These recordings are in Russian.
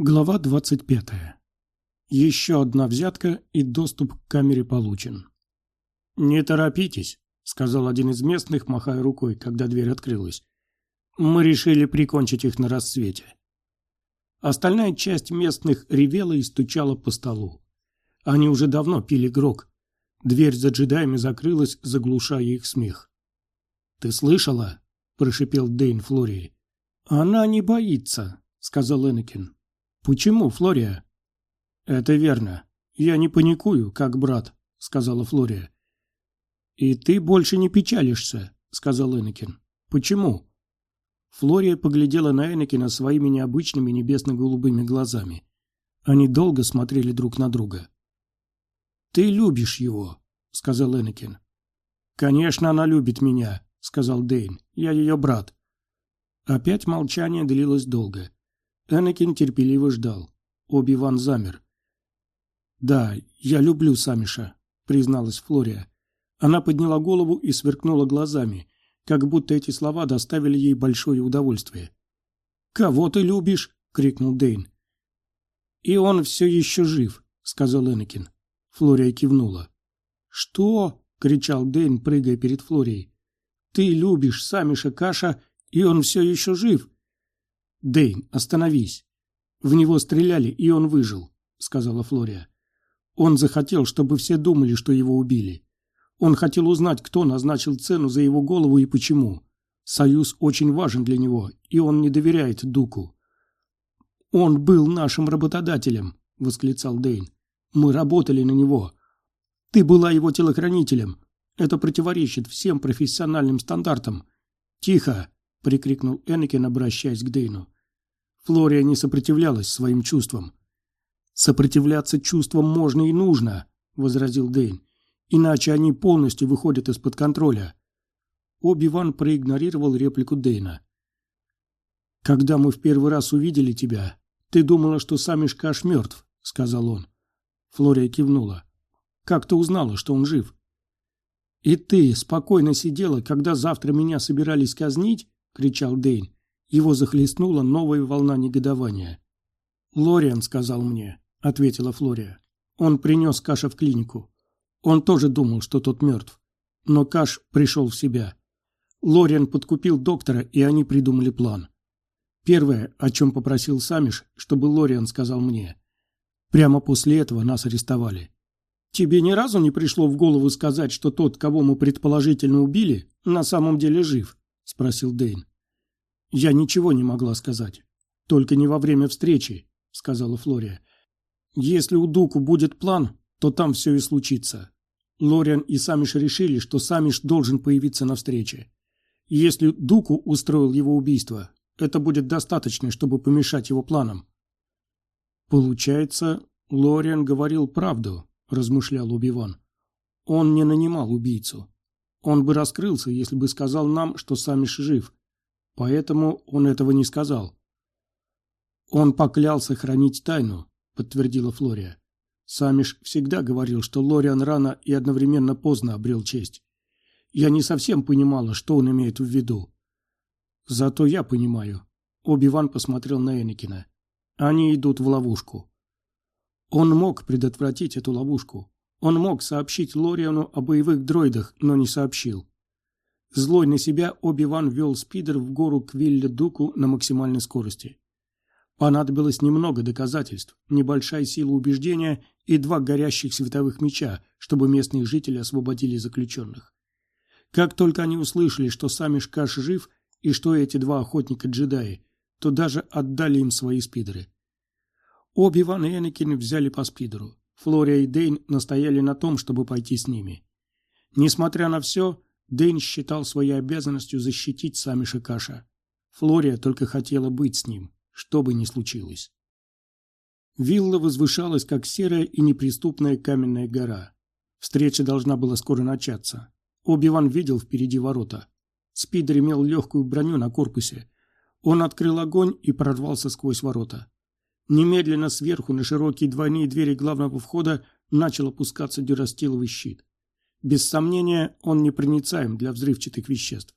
Глава 25. Еще одна взятка и доступ к камере получен. «Не торопитесь», — сказал один из местных, махая рукой, когда дверь открылась. «Мы решили прикончить их на рассвете». Остальная часть местных ревела и стучала по столу. Они уже давно пили грог. Дверь за джедаями закрылась, заглушая их смех. «Ты слышала?» – прошипел Дейн Флории. «Она не боится», – сказал Энакин. «Почему, Флория?» «Это верно. Я не паникую, как брат», — сказала Флория. «И ты больше не печалишься», — сказал Энакин. «Почему?» Флория поглядела на Энакина своими необычными небесно-голубыми глазами. Они долго смотрели друг на друга. «Ты любишь его», — сказал Энакин. «Конечно, она любит меня», — сказал Дейн. «Я ее брат». Опять молчание длилось долго. Энакин терпеливо ждал. Оби-Ван замер. «Да, я люблю Самиша», — призналась Флория. Она подняла голову и сверкнула глазами, как будто эти слова доставили ей большое удовольствие. «Кого ты любишь?» — крикнул Дейн. «И он все еще жив», — сказал Энакин. Флория кивнула. «Что?» — кричал Дейн, прыгая перед Флорией. «Ты любишь Самиша Каша, и он все еще жив. «Дэйн, остановись!» «В него стреляли, и он выжил», — сказала Флория. «Он захотел, чтобы все думали, что его убили. Он хотел узнать, кто назначил цену за его голову и почему. Союз очень важен для него, и он не доверяет Дуку». «Он был нашим работодателем», — восклицал Дэйн. «Мы работали на него. Ты была его телохранителем. Это противоречит всем профессиональным стандартам. Тихо!» — прикрикнул Энакин, обращаясь к Дейну. Флория не сопротивлялась своим чувствам. «Сопротивляться чувствам можно и нужно», — возразил Дейн. «Иначе они полностью выходят из-под контроля». Оби-Ван проигнорировал реплику Дейна. «Когда мы в первый раз увидели тебя, ты думала, что сам Ишкаш мертв», — сказал он. Флория кивнула. «Как ты узнала, что он жив?» «И ты спокойно сидела, когда завтра меня собирались казнить?» Кричал Дейн. Его захлестнула новая волна негодования. «Лориан сказал мне», — ответила Флория. «Он принес Каша в клинику. Он тоже думал, что тот мертв. Но Каш пришел в себя. Лориан подкупил доктора, и они придумали план. Первое, о чем попросил Самиш, чтобы Лориан сказал мне. Прямо после этого нас арестовали. Тебе ни разу не пришло в голову сказать, что тот, кого мы предположительно убили, на самом деле жив?» – спросил Дейн. «Я ничего не могла сказать. Только не во время встречи», — сказала Флория. «Если у Дуку будет план, то там все и случится. Лориан и Самиш решили, что Самиш должен появиться на встрече. Если Дуку устроил его убийство, это будет достаточно, чтобы помешать его планам». «Получается, Лориан говорил правду», — размышлял Убиван. «Он не нанимал убийцу. Он бы раскрылся, если бы сказал нам, что Самиш жив, Поэтому он этого не сказал. Он поклялся хранить тайну, подтвердила Флория. Самиш всегда говорил, что Лориан рано и одновременно поздно обрел честь. Я не совсем понимала, что он имеет в виду. Зато я понимаю. Оби-Ван посмотрел на Энакина. Они идут в ловушку. Он мог предотвратить эту ловушку. Он мог сообщить Лориану о боевых дроидах, но не сообщил. Злой на себя, Оби-Ван вел спидер в гору к Вилле-Дуку на максимальной скорости. Понадобилось немного доказательств, небольшая сила убеждения и два горящих световых меча, чтобы местные жители освободили заключенных. Как только они услышали, что сами Шкаш жив и что эти два охотника-джедаи, то даже отдали им свои спидеры. Оби-Ван и Энакин взяли по спидеру. Флория и Дейн настояли на том, чтобы пойти с ними. Несмотря на все, Дэйн считал своей обязанностью защитить сами Шикаша. Флория только хотела быть с ним, что бы ни случилось. Вилла возвышалась, как серая и неприступная каменная гора. Встреча должна была скоро начаться. Оби-Ван видел впереди ворота. Спидер имел легкую броню на корпусе. Он открыл огонь и прорвался сквозь ворота. Немедленно сверху на широкие двойные двери главного входа начал опускаться дюрастиловый щит. Без сомнения, он непроницаем для взрывчатых веществ.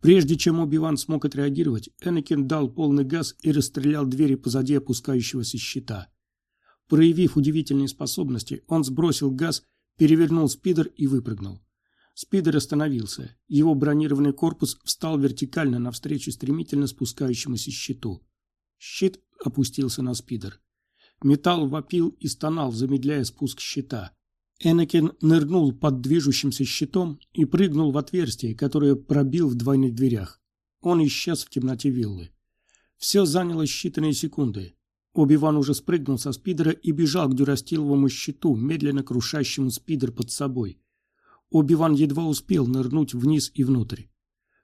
Прежде чем Оби-Ван смог отреагировать, Энакин дал полный газ и расстрелял двери позади опускающегося щита. Проявив удивительные способности, он сбросил газ, перевернул спидер и выпрыгнул. Спидер остановился. Его бронированный корпус встал вертикально навстречу стремительно спускающемуся щиту. Щит опустился на спидер. Металл вопил и стонал, замедляя спуск щита. Энакин нырнул под движущимся щитом и прыгнул в отверстие, которое пробил в двойных дверях. Он исчез в темноте виллы. Все заняло считанные секунды. Оби-Ван уже спрыгнул со спидера и бежал к дюрастиловому щиту, медленно крушащему спидер под собой. Оби-Ван едва успел нырнуть вниз и внутрь.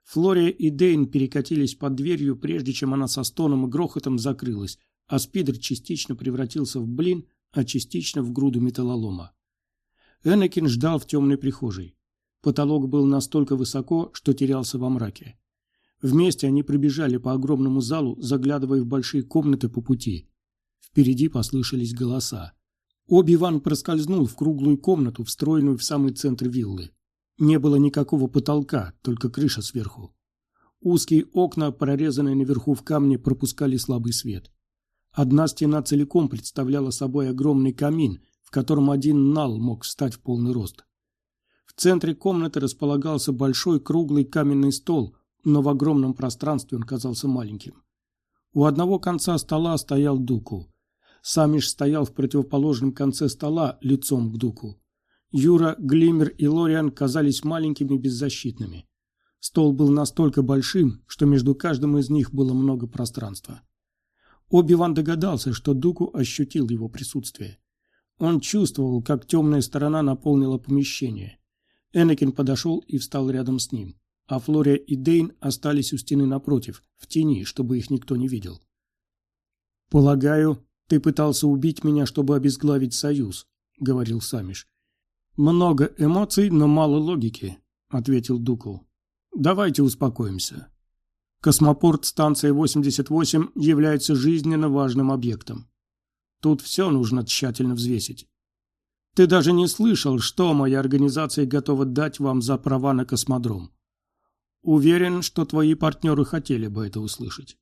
Флория и Дейн перекатились под дверью, прежде чем она со стоном и грохотом закрылась, а спидер частично превратился в блин, а частично в груду металлолома. Энакин ждал в темной прихожей. Потолок был настолько высоко, что терялся во мраке. Вместе они пробежали по огромному залу, заглядывая в большие комнаты по пути. Впереди послышались голоса. Оби-Ван проскользнул в круглую комнату, встроенную в самый центр виллы. Не было никакого потолка, только крыша сверху. Узкие окна, прорезанные наверху в камне, пропускали слабый свет. Одна стена целиком представляла собой огромный камин, в котором один нал мог встать в полный рост. В центре комнаты располагался большой круглый каменный стол, но в огромном пространстве он казался маленьким. У одного конца стола стоял Дуку. Самиш стоял в противоположном конце стола лицом к Дуку. Юра, Глимер и Лориан казались маленькими беззащитными. Стол был настолько большим, что между каждым из них было много пространства. Оби-Ван догадался, что Дуку ощутил его присутствие. Он чувствовал, как темная сторона наполнила помещение. Энакин подошел и встал рядом с ним, а Флория и Дейн остались у стены напротив, в тени, чтобы их никто не видел. «Полагаю, ты пытался убить меня, чтобы обезглавить Союз», — говорил Самиш. «Много эмоций, но мало логики», — ответил Дукл. «Давайте успокоимся. Космопорт станция 88 является жизненно важным объектом. Тут все нужно тщательно взвесить. Ты даже не слышал, что моя организация готова дать вам за права на космодром. Уверен, что твои партнеры хотели бы это услышать.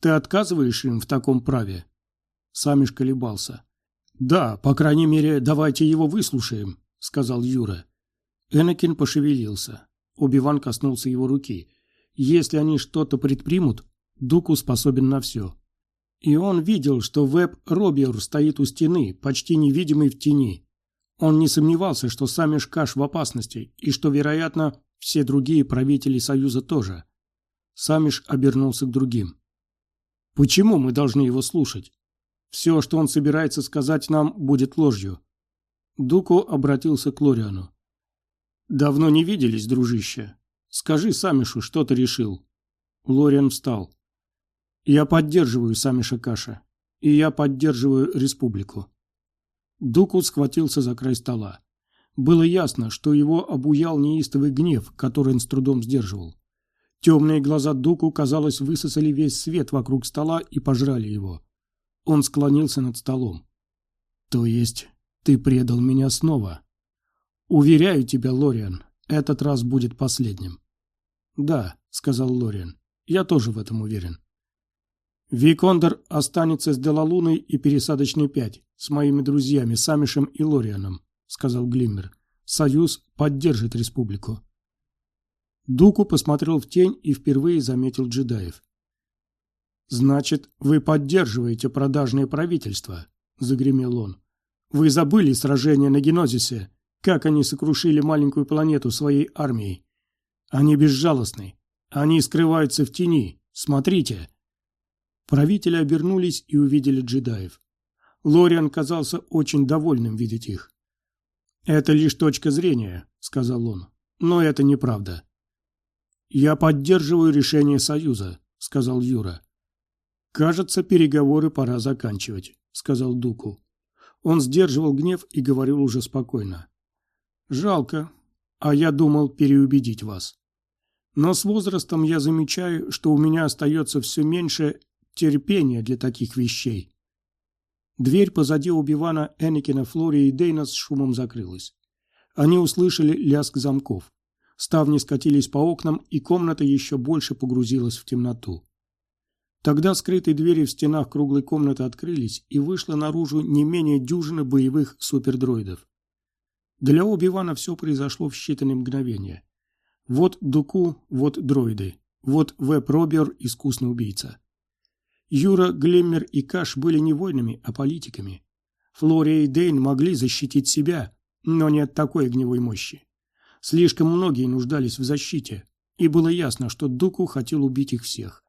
Ты отказываешь им в таком праве?» Самиш колебался. «Да, по крайней мере, давайте его выслушаем», — сказал Юра. Энакин пошевелился. Убиван коснулся его руки. Если они что-то предпримут, Дуку способен на все. И он видел, что Веб Робиор стоит у стены, почти невидимый в тени. Он не сомневался, что сам Ишкаш в опасности, и что, вероятно, все другие правители Союза тоже. Самиш обернулся к другим. «Почему мы должны его слушать? Все, что он собирается сказать нам, будет ложью». Дуко обратился к Лориану. «Давно не виделись, дружище. Скажи Самишу, что ты решил». Лориан встал. Я поддерживаю сами Шакаша. И я поддерживаю республику. Дуку схватился за край стола. Было ясно, что его обуял неистовый гнев, который он с трудом сдерживал. Темные глаза Дуку, казалось, высосали весь свет вокруг стола и пожрали его. Он склонился над столом. «То есть ты предал меня снова?» «Уверяю тебя, Лориан, этот раз будет последним». «Да», — сказал Лориан, — «я тоже в этом уверен». Викондор останется с Делалуной и пересадочной 5, с моими друзьями Самишем и Лорианом, сказал Глиммер. Союз поддержит республику. Дуку посмотрел в тень и впервые заметил джедаев. «Значит, вы поддерживаете продажное правительство?» – загремел он. «Вы забыли сражение на Генозисе, как они сокрушили маленькую планету своей армией. Они безжалостны. Они скрываются в тени. Смотрите!» Правители обернулись и увидели джедаев. Лориан казался очень довольным видеть их. «Это лишь точка зрения», — сказал он. «Но это неправда». «Я поддерживаю решение Союза», — сказал Юра. «Кажется, переговоры пора заканчивать», — сказал Дуку. Он сдерживал гнев и говорил уже спокойно. «Жалко, а я думал переубедить вас. Но с возрастом я замечаю, что у меня остается все меньше терпения для таких вещей. Дверь позади Убивана, Энакина, Флори и Дейна с шумом закрылась. Они услышали лязг замков. Ставни скатились по окнам, и комната еще больше погрузилась в темноту. Тогда скрытые двери в стенах круглой комнаты открылись, и вышло наружу не менее дюжины боевых супердроидов. Для Оби-Вана все произошло в считанные мгновения. Вот Дуку, вот дроиды, вот Веб-Робер, искусный убийца. Юра, Глеммер и Каш были не воинами, а политиками. Флория и Дейн могли защитить себя, но не от такой огневой мощи. Слишком многие нуждались в защите, и было ясно, что Дуку хотел убить их всех.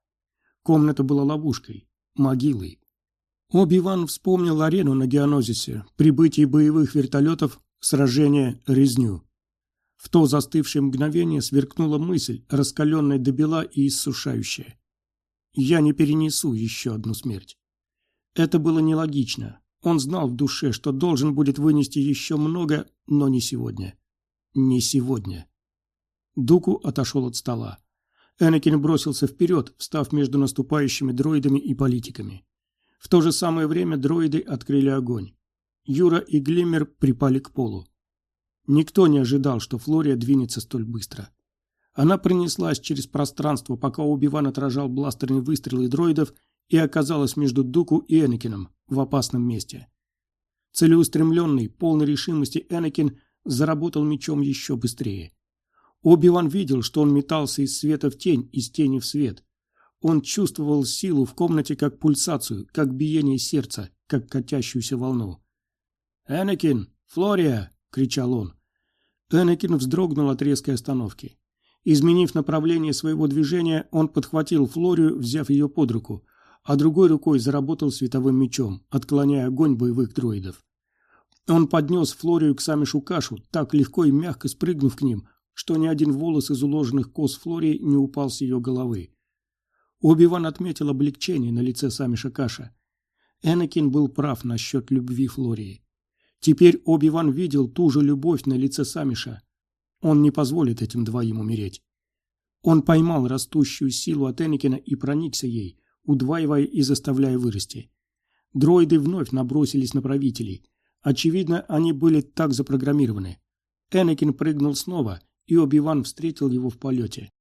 Комната была ловушкой, могилой. Оби-Ван вспомнил арену на Геонозисе, прибытие боевых вертолетов, сражение, резню. В то застывшее мгновение сверкнула мысль, раскаленная до бела и иссушающая. «Я не перенесу еще одну смерть». Это было нелогично. Он знал в душе, что должен будет вынести еще много, но не сегодня. Не сегодня. Дуку отошел от стола. Энакин бросился вперед, встав между наступающими дроидами и политиками. В то же самое время дроиды открыли огонь. Юра и Глиммер припали к полу. Никто не ожидал, что Флория двинется столь быстро. Она пронеслась через пространство, пока Убиван отражал бластерные выстрелы дроидов и оказалась между Дуку и Энакином в опасном месте. Целеустремленный, полный решимости Энакин заработал мечом еще быстрее. Оби-Ван видел, что он метался из света в тень, из тени в свет. Он чувствовал силу в комнате как пульсацию, как биение сердца, как катящуюся волну. «Энакин! Флория!» — кричал он. Энакин вздрогнул от резкой остановки. Изменив направление своего движения, он подхватил Флорию, взяв ее под руку, а другой рукой заработал световым мечом, отклоняя огонь боевых дроидов. Он поднес Флорию к Самишу Кашу, так легко и мягко спрыгнув к ним, что ни один волос из уложенных кос Флории не упал с ее головы. Оби-Ван отметил облегчение на лице Самиша Каша. Энакин был прав насчет любви Флории. Теперь Оби-Ван видел ту же любовь на лице Самиша. Он не позволит этим двоим умереть. Он поймал растущую силу от Энакина и проникся ей, удваивая и заставляя вырасти. Дроиды вновь набросились на правителей. Очевидно, они были так запрограммированы. Энакин прыгнул снова, и Оби-Ван встретил его в полете.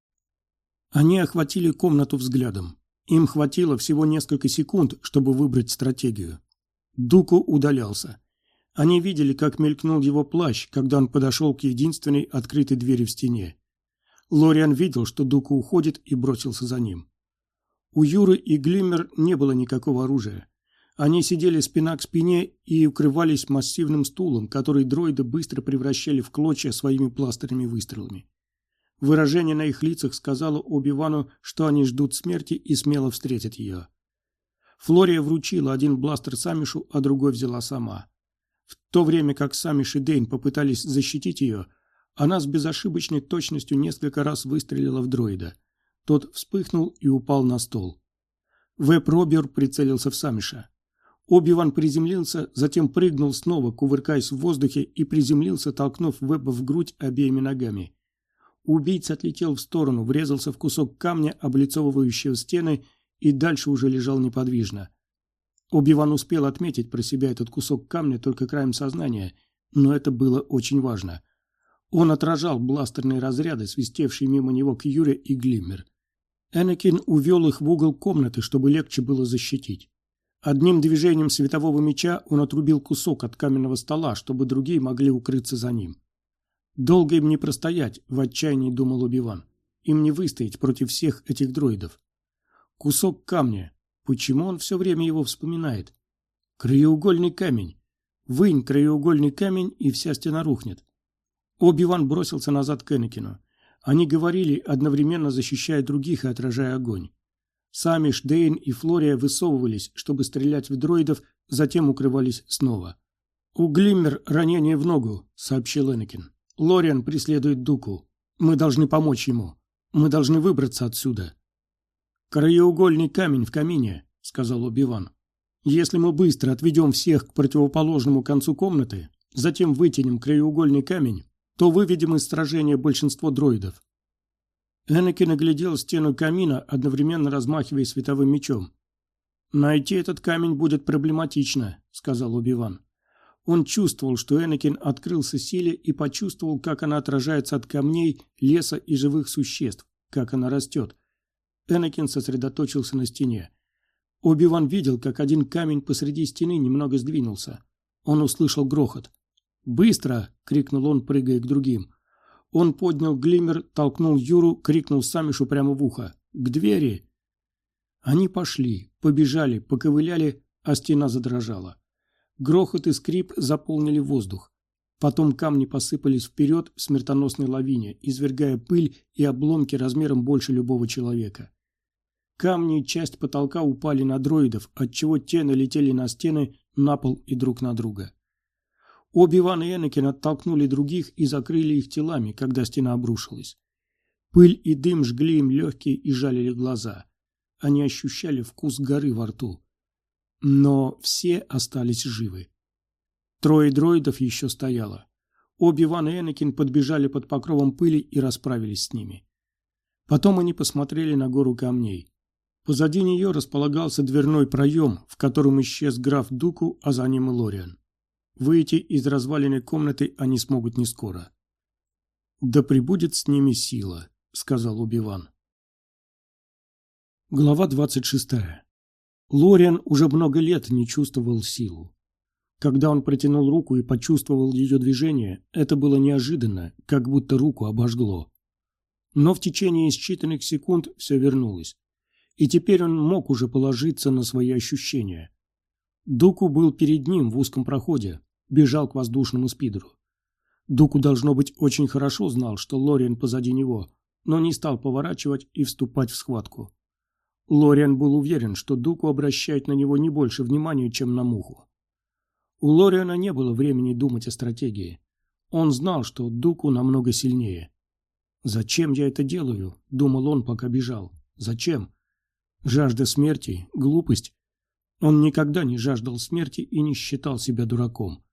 Они охватили комнату взглядом. Им хватило всего несколько секунд, чтобы выбрать стратегию. Дуку удалялся. Они видели, как мелькнул его плащ, когда он подошел к единственной открытой двери в стене. Лориан видел, что Дуку уходит, и бросился за ним. У Юры и Глиммер не было никакого оружия. Они сидели спина к спине и укрывались массивным стулом, который дроиды быстро превращали в клочья своими пластырными выстрелами. Выражение на их лицах сказало Оби-Вану, что они ждут смерти и смело встретят ее. Флория вручила один бластер Самишу, а другой взяла сама. В то время как Самиш и Дейн попытались защитить ее, она с безошибочной точностью несколько раз выстрелила в дроида. Тот вспыхнул и упал на стол. Веб-Робер прицелился в Самиша. Оби-Ван приземлился, затем прыгнул снова, кувыркаясь в воздухе, и приземлился, толкнув Веба в грудь обеими ногами. Убийца отлетел в сторону, врезался в кусок камня, облицовывающего стены, и дальше уже лежал неподвижно. Оби-Ван успел отметить про себя этот кусок камня только краем сознания, но это было очень важно. Он отражал бластерные разряды, свистевшие мимо него к Юре и Глиммер. Энакин увел их в угол комнаты, чтобы легче было защитить. Одним движением светового меча он отрубил кусок от каменного стола, чтобы другие могли укрыться за ним. Долго им не простоять, в отчаянии думал Убиван. Им не выстоять против всех этих дроидов. Кусок камня. Почему он все время его вспоминает? Краеугольный камень. Вынь краеугольный камень, и вся стена рухнет. Оби-Ван бросился назад к Энакину. Они говорили, одновременно защищая других и отражая огонь. Сами Шдейн и Флория высовывались, чтобы стрелять в дроидов, затем укрывались снова. «У Глиммер ранение в ногу», — сообщил Энакин. «Лориан преследует Дуку. Мы должны помочь ему. Мы должны выбраться отсюда». «Краеугольный камень в камине», — сказал Убиван. «Если мы быстро отведем всех к противоположному концу комнаты, затем вытянем краеугольный камень, то выведем из сражения большинство дроидов. Энакин оглядел стену камина, одновременно размахивая световым мечом. «Найти этот камень будет проблематично», — сказал Убиван. Он чувствовал, что Энакин открылся силе и почувствовал, как она отражается от камней, леса и живых существ, как она растет. Энакин сосредоточился на стене. Оби-Ван видел, как один камень посреди стены немного сдвинулся. Он услышал грохот. «Быстро!» — крикнул он, прыгая к другим. Он поднял глиммер, толкнул Юру, крикнул Самишу прямо в ухо. «К двери!» Они пошли, побежали, поковыляли, а стена задрожала. Грохот и скрип заполнили воздух. Потом камни посыпались вперед в смертоносной лавине, извергая пыль и обломки размером больше любого человека. Камни и часть потолка упали на дроидов, отчего те налетели на стены, на пол и друг на друга. Оби-Ван и Энакин оттолкнули других и закрыли их телами, когда стена обрушилась. Пыль и дым жгли им легкие и жалили глаза. Они ощущали вкус горы во рту. Но все остались живы. Трое дроидов еще стояло. Оби-Ван и Энакин подбежали под покровом пыли и расправились с ними. Потом они посмотрели на гору камней. Позади нее располагался дверной проем, в котором исчез граф Дуку, а за ним и Лориан. Выйти из разваленной комнаты они смогут не скоро. «Да прибудет с ними сила», — сказал Убиван. Глава 26. Лориан уже много лет не чувствовал силу. Когда он протянул руку и почувствовал ее движение, это было неожиданно, как будто руку обожгло. Но в течение считанных секунд все вернулось. И теперь он мог уже положиться на свои ощущения. Дуку был перед ним в узком проходе, бежал к воздушному спидеру. Дуку, должно быть, очень хорошо знал, что Лориан позади него, но не стал поворачивать и вступать в схватку. Лориан был уверен, что Дуку обращает на него не больше внимания, чем на муху. У Лориана не было времени думать о стратегии. Он знал, что Дуку намного сильнее. «Зачем я это делаю?» – думал он, пока бежал. «Зачем?» Жажда смерти – глупость. Он никогда не жаждал смерти и не считал себя дураком.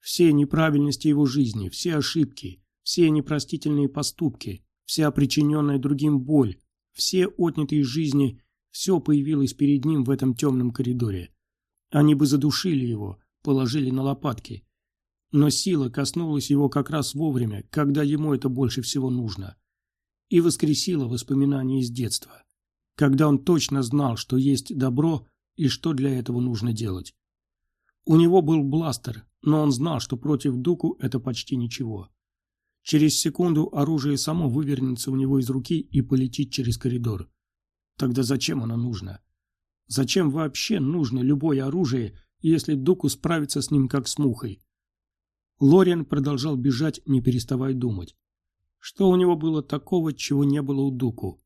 Все неправильности его жизни, все ошибки, все непростительные поступки, вся причиненная другим боль, все отнятые жизни, все появилось перед ним в этом темном коридоре. Они бы задушили его, положили на лопатки. Но сила коснулась его как раз вовремя, когда ему это больше всего нужно. И воскресила воспоминания из детства, когда он точно знал, что есть добро и что для этого нужно делать. У него был бластер, но он знал, что против Дуку это почти ничего. Через секунду оружие само вывернется у него из руки и полетит через коридор. Тогда зачем оно нужно? Зачем вообще нужно любое оружие, если Дуку справится с ним как с мухой? Лориан продолжал бежать, не переставая думать. Что у него было такого, чего не было у Дуку?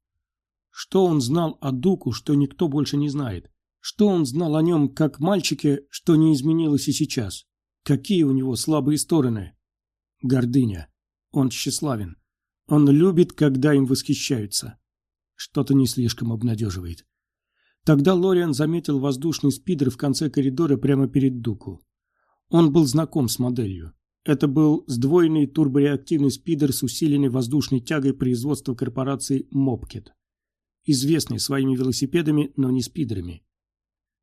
Что он знал о Дуку, что никто больше не знает? Что он знал о нем как мальчике, что не изменилось и сейчас? Какие у него слабые стороны? Гордыня. Он тщеславен. Он любит, когда им восхищаются. Что-то не слишком обнадеживает. Тогда Лориан заметил воздушный спидер в конце коридора прямо перед Дуку. Он был знаком с моделью. Это был сдвоенный турбореактивный спидер с усиленной воздушной тягой производства корпорации Мопкет, известный своими велосипедами, но не спидерами.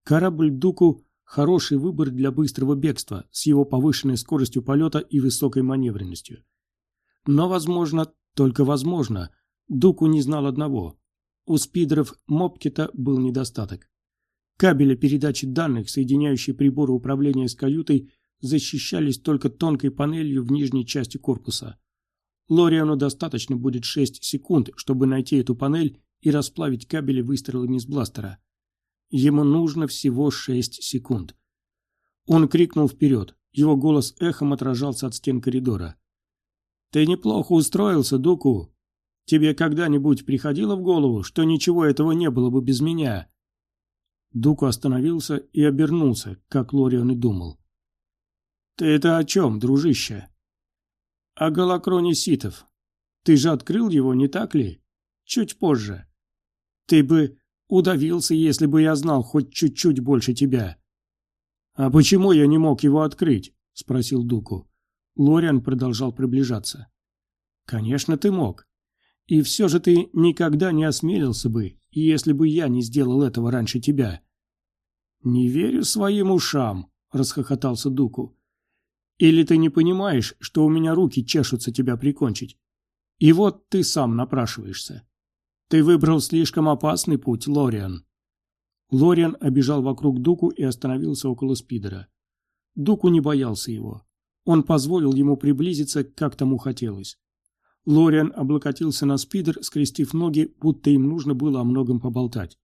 Корабль Дуку – хороший выбор для быстрого бегства с его повышенной скоростью полета и высокой маневренностью. Но, возможно, только возможно, Дуку не знал одного. У спидеров Мопкета был недостаток. Кабели передачи данных, соединяющие приборы управления с каютой, защищались только тонкой панелью в нижней части корпуса. Лориану достаточно будет 6 секунд, чтобы найти эту панель и расплавить кабели выстрелами из бластера. Ему нужно всего шесть секунд. Он крикнул вперед. Его голос эхом отражался от стен коридора. «Ты неплохо устроился, Дуку. Тебе когда-нибудь приходило в голову, что ничего этого не было бы без меня?» Дуку остановился и обернулся, как Лорион и думал. «Ты это о чем, дружище?» «О голокроне ситов. Ты же открыл его, не так ли? Чуть позже. Ты бы Удавился, если бы я знал хоть чуть-чуть больше тебя. «А почему я не мог его открыть?» – спросил Дуку. Лориан продолжал приближаться. «Конечно, ты мог. И все же ты никогда не осмелился бы, если бы я не сделал этого раньше тебя». «Не верю своим ушам», – расхохотался Дуку. Или ты не понимаешь, что у меня руки чешутся тебя прикончить? И вот ты сам напрашиваешься. Ты выбрал слишком опасный путь, Лориан. Лориан обежал вокруг Дуку и остановился около Спидера. Дуку не боялся его. Он позволил ему приблизиться, как тому хотелось. Лориан облокотился на спидер, скрестив ноги, будто им нужно было о многом поболтать.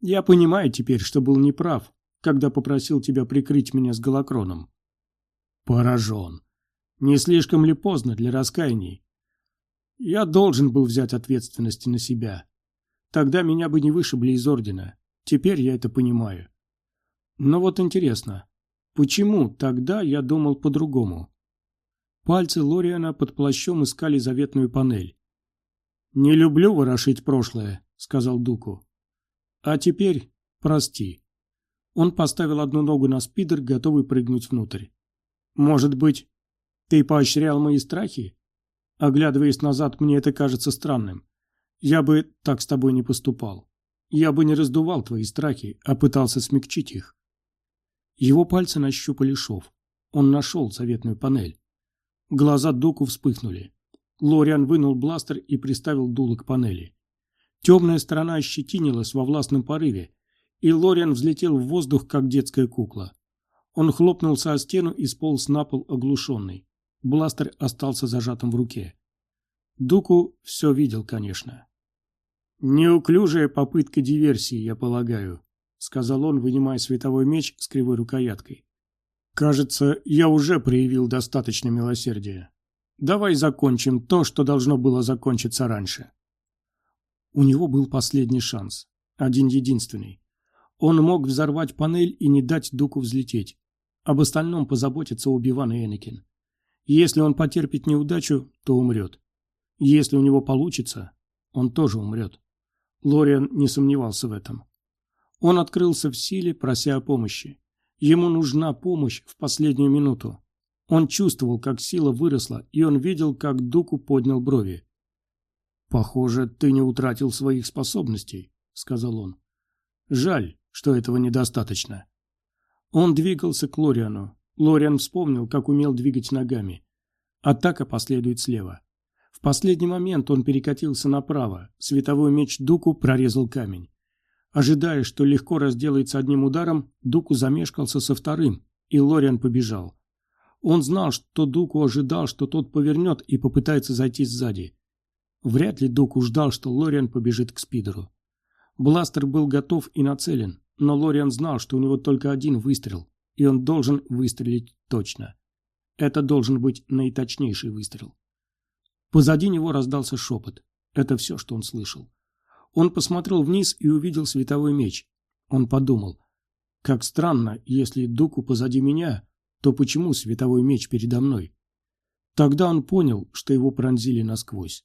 «Я понимаю теперь, что был неправ, когда попросил тебя прикрыть меня с голокроном». «Поражен. Не слишком ли поздно для раскаяний?» «Я должен был взять ответственность на себя. Тогда меня бы не вышибли из ордена. Теперь я это понимаю. Но вот интересно, почему тогда я думал по-другому?» Пальцы Лориана под плащом искали заветную панель. «Не люблю ворошить прошлое», — сказал Дуку. «А теперь прости». Он поставил одну ногу на спидер, готовый прыгнуть внутрь. «Может быть, ты поощрял мои страхи? Оглядываясь назад, мне это кажется странным. Я бы так с тобой не поступал. Я бы не раздувал твои страхи, а пытался смягчить их». Его пальцы нащупали шов. Он нашел заветную панель. Глаза Доку вспыхнули. Лориан вынул бластер и приставил дуло к панели. Темная сторона ощетинилась во властном порыве, и Лориан взлетел в воздух, как детская кукла. Он хлопнулся о стену и сполз на пол оглушенный. Бластер остался зажатым в руке. Дуку все видел, конечно. «Неуклюжая попытка диверсии, я полагаю», — сказал он, вынимая световой меч с кривой рукояткой. Кажется, я уже проявил достаточно милосердия. Давай закончим то, что должно было закончиться раньше. У него был последний шанс. Один единственный. Он мог взорвать панель и не дать Дуку взлететь. Об остальном позаботится Убиван и Энакин. Если он потерпит неудачу, то умрет. Если у него получится, он тоже умрет. Лориан не сомневался в этом. Он открылся в силе, прося о помощи. Ему нужна помощь в последнюю минуту. Он чувствовал, как сила выросла, и он видел, как Дуку поднял брови. «Похоже, ты не утратил своих способностей», — сказал он. «Жаль, что этого недостаточно». Он двигался к Лориану. Лориан вспомнил, как умел двигать ногами. Атака последует слева. В последний момент он перекатился направо. Световой меч Дуку прорезал камень. Ожидая, что легко разделается одним ударом, Дуку замешкался со вторым, и Лориан побежал. Он знал, что Дуку ожидал, что тот повернет и попытается зайти сзади. Вряд ли Дуку ждал, что Лориан побежит к спидеру. Бластер был готов и нацелен, но Лориан знал, что у него только один выстрел, и он должен выстрелить точно. Это должен быть наиточнейший выстрел. Позади него раздался шепот. Это все, что он слышал. Он посмотрел вниз и увидел световой меч. Он подумал, как странно, если Дуку позади меня, то почему световой меч передо мной? Тогда он понял, что его пронзили насквозь.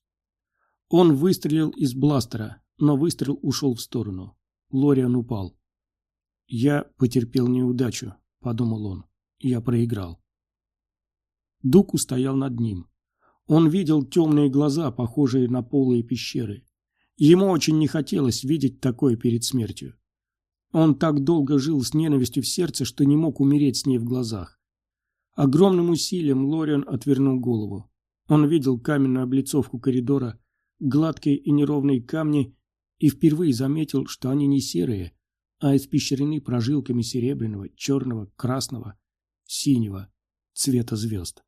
Он выстрелил из бластера, но выстрел ушел в сторону. Лориан упал. «Я потерпел неудачу», — подумал он. «Я проиграл». Дуку стоял над ним. Он видел темные глаза, похожие на полые пещеры. Ему очень не хотелось видеть такое перед смертью. Он так долго жил с ненавистью в сердце, что не мог умереть с ней в глазах. Огромным усилием Лориан отвернул голову. Он видел каменную облицовку коридора, гладкие и неровные камни, и впервые заметил, что они не серые, а испещрены прожилками серебряного, черного, красного, синего цвета звезд.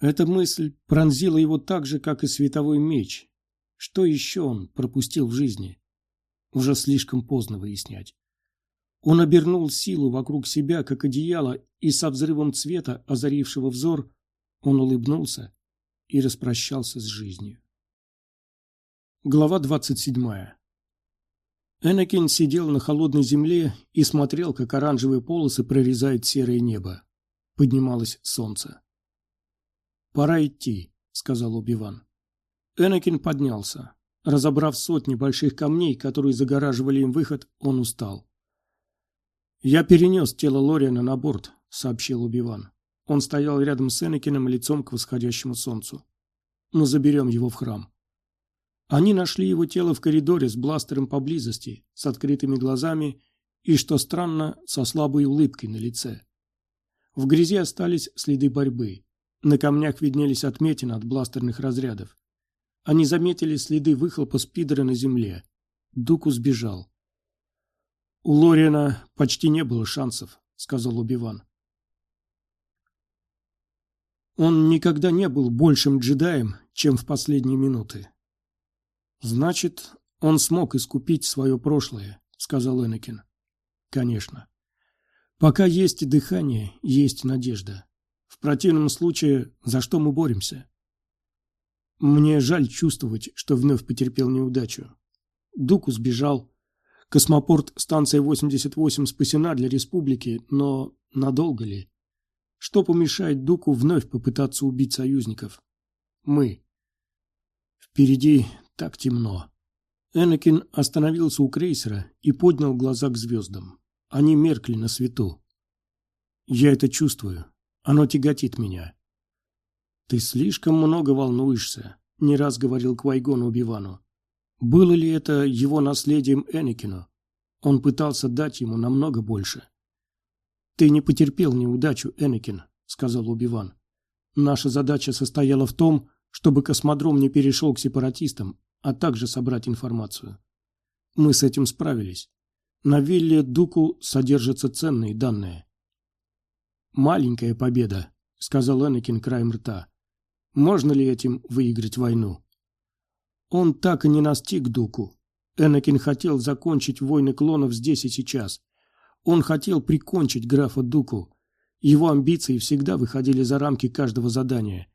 Эта мысль пронзила его так же, как и световой меч, что еще он пропустил в жизни? Уже слишком поздно выяснять. Он обернул силу вокруг себя, как одеяло, и со взрывом цвета, озарившего взор, он улыбнулся и распрощался с жизнью. Глава двадцать седьмая. Энакин сидел на холодной земле и смотрел, как оранжевые полосы прорезают серое небо. Поднималось солнце. «Пора идти», — сказал Убиван. Энакин поднялся. Разобрав сотни больших камней, которые загораживали им выход, он устал. «Я перенес тело Лориана на борт», — сообщил Убиван. Он стоял рядом с Энакином лицом к восходящему солнцу. «Мы заберем его в храм». Они нашли его тело в коридоре с бластером поблизости, с открытыми глазами и, что странно, со слабой улыбкой на лице. В грязи остались следы борьбы. На камнях виднелись отметины от бластерных разрядов. Они заметили следы выхлопа спидера на земле. Дуку сбежал. «У Лориана почти не было шансов», — сказал Убиван. Он никогда не был большим джедаем, чем в последние минуты. «Значит, он смог искупить свое прошлое», — сказал Энакин. «Конечно. Пока есть дыхание, есть надежда. В противном случае, за что мы боремся?» Мне жаль чувствовать, что вновь потерпел неудачу. Дуку сбежал. Космопорт станция 88 спасена для республики, но надолго ли? Что помешает Дуку вновь попытаться убить союзников? Мы. Впереди так темно. Энакин остановился у крейсера и поднял глаза к звездам. Они меркли на свету. Я это чувствую. Оно тяготит меня. «Ты слишком много волнуешься», — не раз говорил Квайгон Убивану. Было ли это его наследием Энакину? Он пытался дать ему намного больше. «Ты не потерпел неудачу, Энакин», — сказал Убиван. «Наша задача состояла в том, чтобы космодром не перешел к сепаратистам, а также собрать информацию. Мы с этим справились. На вилле Дуку содержатся ценные данные». «Маленькая победа», — сказал Энакин краем рта. «Можно ли этим выиграть войну?» Он так и не настиг Дуку. Энакин хотел закончить войны клонов здесь и сейчас. Он хотел прикончить графа Дуку. Его амбиции всегда выходили за рамки каждого задания.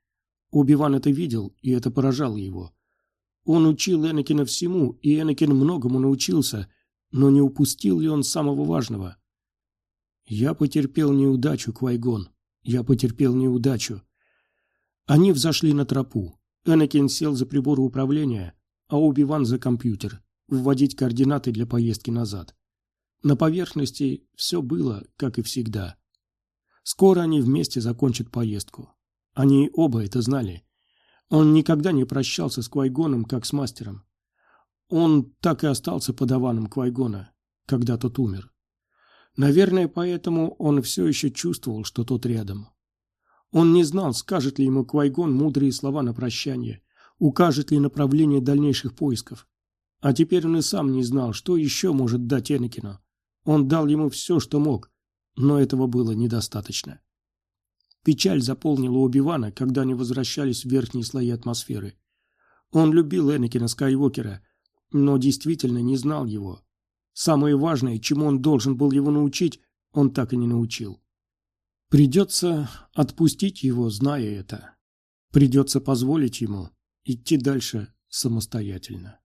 Убиван это видел, и это поражало его. Он учил Энакина всему, и Энакин многому научился, но не упустил ли он самого важного? «Я потерпел неудачу, Квайгон. Я потерпел неудачу». Они взошли на тропу. Энакин сел за приборы управления, а Оби-Ван за компьютер, вводить координаты для поездки назад. На поверхности все было, как и всегда. Скоро они вместе закончат поездку. Они оба это знали. Он никогда не прощался с Квайгоном, как с мастером. Он так и остался подаваном Квайгона, когда тот умер. Наверное, поэтому он все еще чувствовал, что тот рядом. Он не знал, скажет ли ему Квайгон мудрые слова на прощание, укажет ли направление дальнейших поисков. А теперь он и сам не знал, что еще может дать Энакину. Он дал ему все, что мог, но этого было недостаточно. Печаль заполнила Оби-Вана, когда они возвращались в верхние слои атмосферы. Он любил Энакина Скайуокера, но действительно не знал его. Самое важное, чему он должен был его научить, он так и не научил. Придется отпустить его, зная это. Придется позволить ему идти дальше самостоятельно.